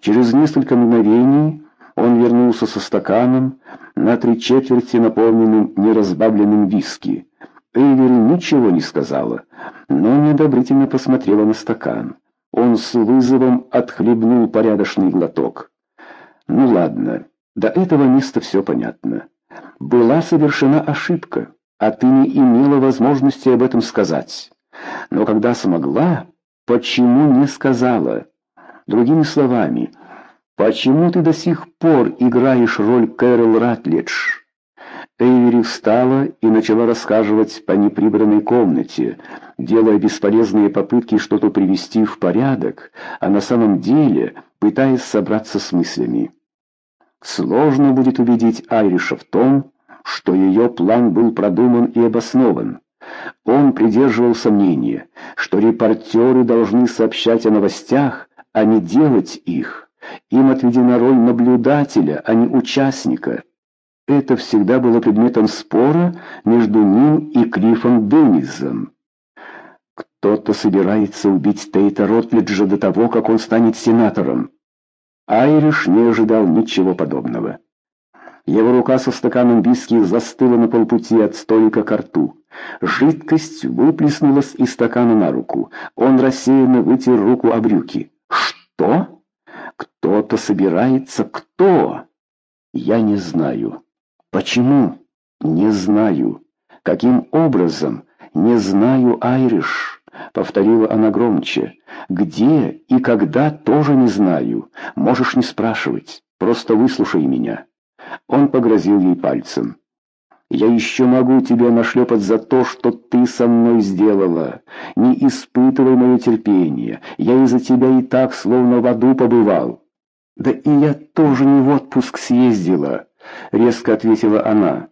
Через несколько мгновений он вернулся со стаканом, на три четверти наполненным неразбавленным виски. Эйвери ничего не сказала, но неодобрительно посмотрела на стакан. Он с вызовом отхлебнул порядочный глоток. «Ну ладно, до этого места все понятно. Была совершена ошибка, а ты не имела возможности об этом сказать. Но когда смогла, почему не сказала? Другими словами, почему ты до сих пор играешь роль Кэрол Ратлидж?» Эйвери встала и начала рассказывать по неприбранной комнате, делая бесполезные попытки что-то привести в порядок, а на самом деле пытаясь собраться с мыслями. Сложно будет убедить Айриша в том, что ее план был продуман и обоснован. Он придерживался мнения, что репортеры должны сообщать о новостях, а не делать их. Им отведена роль наблюдателя, а не участника. Это всегда было предметом спора между ним и Клиффом Деннизом. Кто-то собирается убить Тейта Ротлиджа до того, как он станет сенатором. Айриш не ожидал ничего подобного. Его рука со стаканом виски застыла на полпути от столика к рту. Жидкость выплеснулась из стакана на руку. Он рассеянно вытер руку о брюки. «Что? Кто-то собирается? Кто?» «Я не знаю». Почему? Не знаю. Каким образом? Не знаю, Айриш. Повторила она громче. Где и когда тоже не знаю. Можешь не спрашивать. Просто выслушай меня. Он погрозил ей пальцем. Я еще могу тебя нашлепать за то, что ты со мной сделала. Не испытывай мое терпение. Я из-за тебя и так словно в аду побывал. Да и я тоже не в отпуск съездила. — резко ответила она.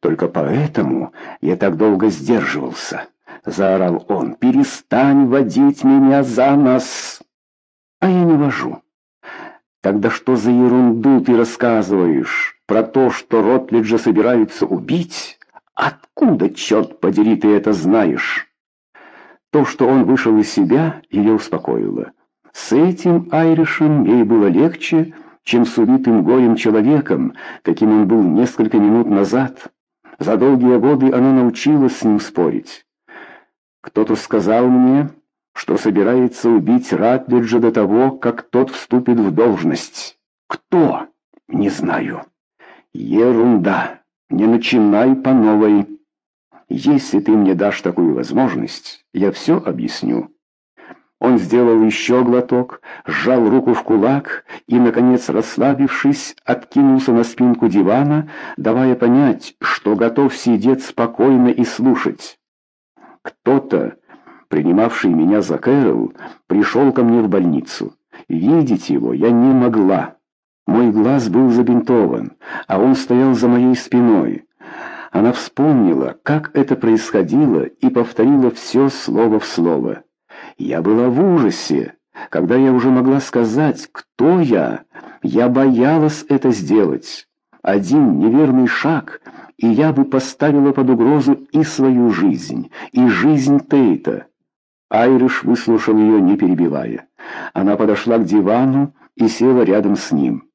«Только поэтому я так долго сдерживался», — заорал он. «Перестань водить меня за нос!» «А я не вожу». «Тогда что за ерунду ты рассказываешь? Про то, что Ротлиджа собираются убить? Откуда, черт подери, ты это знаешь?» То, что он вышел из себя, ее успокоило. С этим Айришем ей было легче, — чем с убитым горем человеком, каким он был несколько минут назад. За долгие годы она научилась с ним спорить. Кто-то сказал мне, что собирается убить Ратлиджа до того, как тот вступит в должность. Кто? Не знаю. Ерунда. Не начинай по новой. Если ты мне дашь такую возможность, я все объясню. Он сделал еще глоток, сжал руку в кулак и, наконец, расслабившись, откинулся на спинку дивана, давая понять, что готов сидеть спокойно и слушать. Кто-то, принимавший меня за Кэрол, пришел ко мне в больницу. Видеть его я не могла. Мой глаз был забинтован, а он стоял за моей спиной. Она вспомнила, как это происходило, и повторила все слово в слово. Я была в ужасе. Когда я уже могла сказать, кто я, я боялась это сделать. Один неверный шаг, и я бы поставила под угрозу и свою жизнь, и жизнь Тейта. Айриш выслушал ее, не перебивая. Она подошла к дивану и села рядом с ним.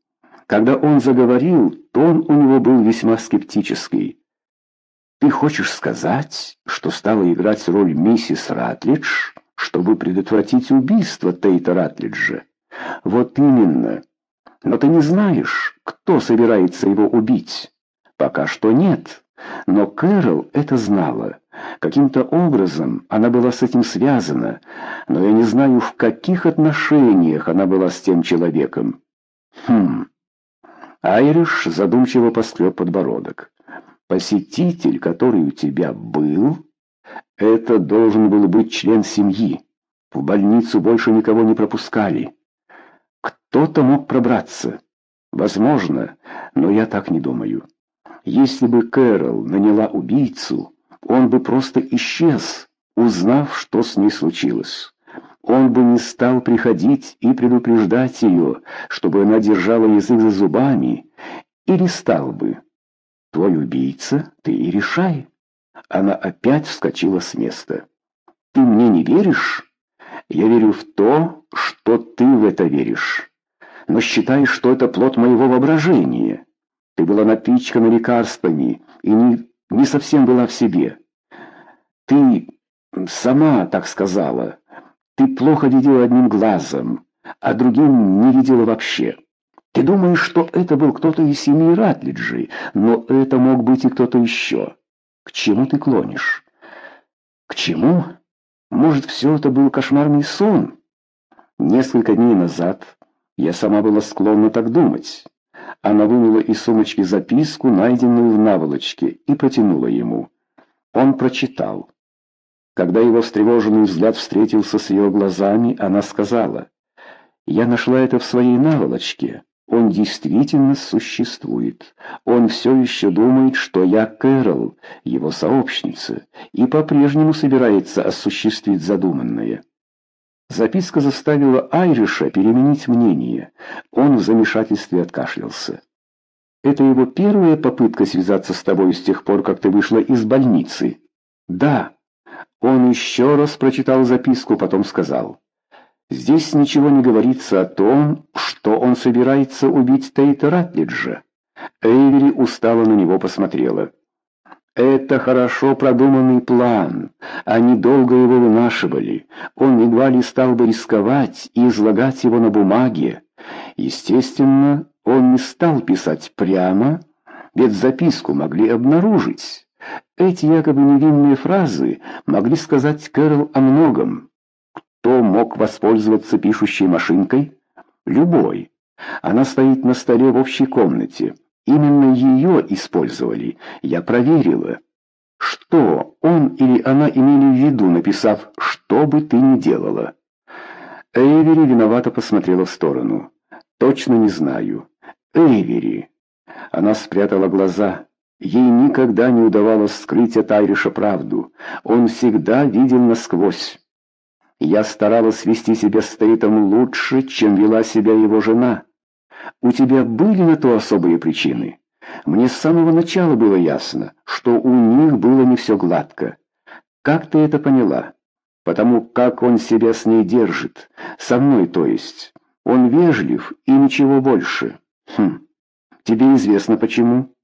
Когда он заговорил, тон у него был весьма скептический. «Ты хочешь сказать, что стала играть роль миссис Ратлидж?» чтобы предотвратить убийство Тейта Ратлиджа. Вот именно. Но ты не знаешь, кто собирается его убить. Пока что нет. Но Кэрол это знала. Каким-то образом она была с этим связана, но я не знаю, в каких отношениях она была с тем человеком. Хм. Айриш задумчиво поскреб подбородок. Посетитель, который у тебя был, это должен был быть член семьи. В больницу больше никого не пропускали. Кто-то мог пробраться. Возможно, но я так не думаю. Если бы Кэрол наняла убийцу, он бы просто исчез, узнав, что с ней случилось. Он бы не стал приходить и предупреждать ее, чтобы она держала язык за зубами, или стал бы. Твой убийца, ты и решай. Она опять вскочила с места. «Ты мне не веришь? Я верю в то, что ты в это веришь. но считаешь, что это плод моего воображения. Ты была напичкана лекарствами и не, не совсем была в себе. Ты сама так сказала. Ты плохо видела одним глазом, а другим не видела вообще. Ты думаешь, что это был кто-то из семьи Ратлиджи, но это мог быть и кто-то еще. К чему ты клонишь? К чему? Может, все это был кошмарный сон? Несколько дней назад я сама была склонна так думать. Она вынула из сумочки записку, найденную в наволочке, и протянула ему. Он прочитал. Когда его встревоженный взгляд встретился с ее глазами, она сказала, «Я нашла это в своей наволочке. Он действительно существует. Он все еще думает, что я Кэрол, его сообщница, и по-прежнему собирается осуществить задуманное». Записка заставила Айриша переменить мнение. Он в замешательстве откашлялся. «Это его первая попытка связаться с тобой с тех пор, как ты вышла из больницы?» «Да». Он еще раз прочитал записку, потом сказал. «Здесь ничего не говорится о том, что он собирается убить Тейта Ратлиджа». Эйвери устало на него посмотрела. Это хорошо продуманный план. Они долго его вынашивали. Он едва ли стал бы рисковать и излагать его на бумаге. Естественно, он не стал писать прямо, ведь записку могли обнаружить. Эти якобы невинные фразы могли сказать Кэрол о многом. Кто мог воспользоваться пишущей машинкой? Любой. Она стоит на столе в общей комнате. Именно ее использовали. Я проверила. Что он или она имели в виду, написав «что бы ты ни делала»? Эйвери виновато посмотрела в сторону. «Точно не знаю. Эйвери». Она спрятала глаза. Ей никогда не удавалось скрыть от Айриша правду. Он всегда видел насквозь. Я старалась вести себя с Тейтом лучше, чем вела себя его жена. У тебя были на то особые причины? Мне с самого начала было ясно, что у них было не все гладко. Как ты это поняла? Потому как он себя с ней держит. Со мной, то есть. Он вежлив и ничего больше. Хм. Тебе известно почему?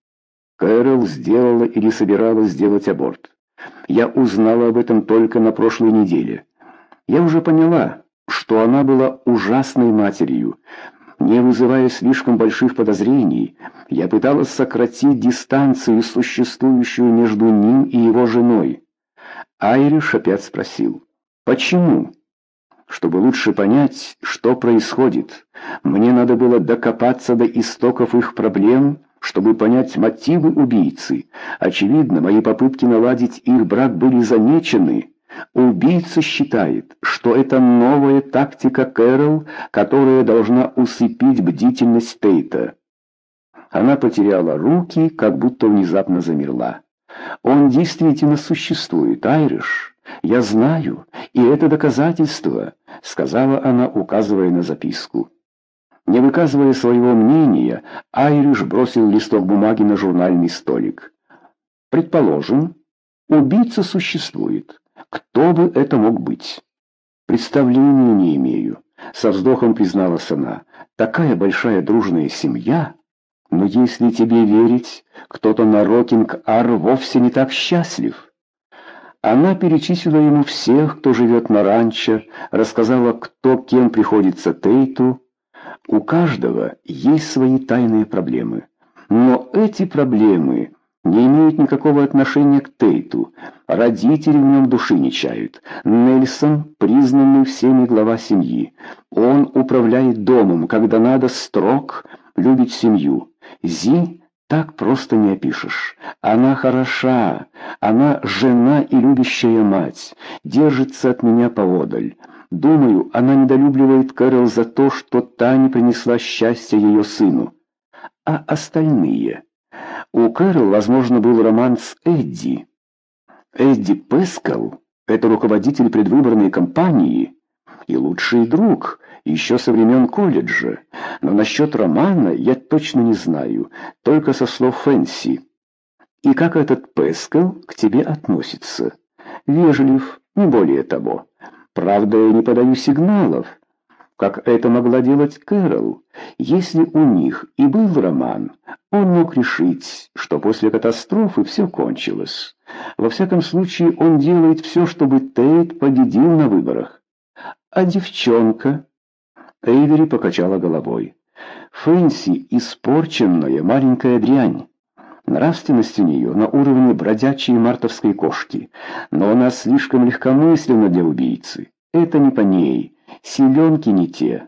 Кэрол сделала или собиралась сделать аборт. Я узнала об этом только на прошлой неделе. Я уже поняла, что она была ужасной матерью, не вызывая слишком больших подозрений, я пыталась сократить дистанцию, существующую между ним и его женой. Айриш опять спросил, «Почему?» Чтобы лучше понять, что происходит, мне надо было докопаться до истоков их проблем, чтобы понять мотивы убийцы. Очевидно, мои попытки наладить их брак были замечены, Убийца считает, что это новая тактика Кэрол, которая должна усыпить бдительность Тейта. Она потеряла руки, как будто внезапно замерла. Он действительно существует, Айриш. Я знаю, и это доказательство, сказала она, указывая на записку. Не выказывая своего мнения, Айриш бросил листок бумаги на журнальный столик. Предположим, убийца существует. Кто бы это мог быть? Представления не имею. Со вздохом призналась она. Такая большая дружная семья. Но если тебе верить, кто-то на Рокинг-Ар вовсе не так счастлив. Она перечислила ему всех, кто живет на ранчо, рассказала, кто кем приходится Тейту. У каждого есть свои тайные проблемы. Но эти проблемы не имеют никакого отношения к Тейту. Родители в нем души не чают. Нельсон – признанный всеми глава семьи. Он управляет домом, когда надо строг, любит семью. Зи так просто не опишешь. Она хороша, она жена и любящая мать, держится от меня поодаль. Думаю, она недолюбливает Кэрол за то, что та не принесла счастья ее сыну. А остальные... У Кэрол, возможно, был роман с Эдди. Эдди Пескал — это руководитель предвыборной кампании и лучший друг еще со времен колледжа. Но насчет романа я точно не знаю, только со слов Фэнси. И как этот Пескал к тебе относится? Вежлив, не более того. Правда, я не подаю сигналов. как это могла делать Кэрол. Если у них и был роман, он мог решить, что после катастрофы все кончилось. Во всяком случае, он делает все, чтобы Тейт победил на выборах. А девчонка... Эйвери покачала головой. Фэнси — испорченная маленькая дрянь. Нравственность у нее на уровне бродячей мартовской кошки, но она слишком легкомысленна для убийцы. Это не по ней, силенки не те.